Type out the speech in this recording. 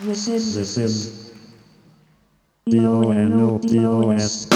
This is This is D O N O D O S.